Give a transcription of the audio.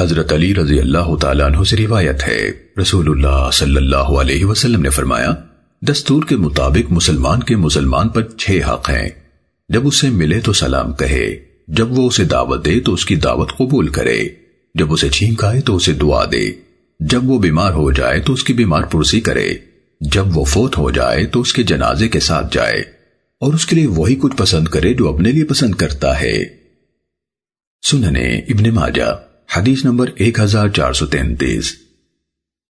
حضرت علی رضی اللہ تعالیٰ عنہ سے روایت ہے۔ رسول اللہ صلی اللہ علیہ وسلم نے فرمایا، دستور کے مطابق مسلمان کے مسلمان پر چھ حق ہیں۔ جب اسے ملے تو سلام کہے، جب وہ اسے دعوت دے تو اس کی دعوت قبول کرے۔ جب اسے چھینک آئے تو اسے دعا دے۔ جب وہ بیمار ہو جائے تو اس کی بیمار پرسی کرے۔ جب وہ فوت ہو جائے تو اس کے جنازے کے ساتھ جائے۔ اور اس کے لیے وہی کچھ پسند کرے جو اپنے لیے پسند کرتا ہے۔ سننے ابن ماجہ۔ حدیث نمبر 1433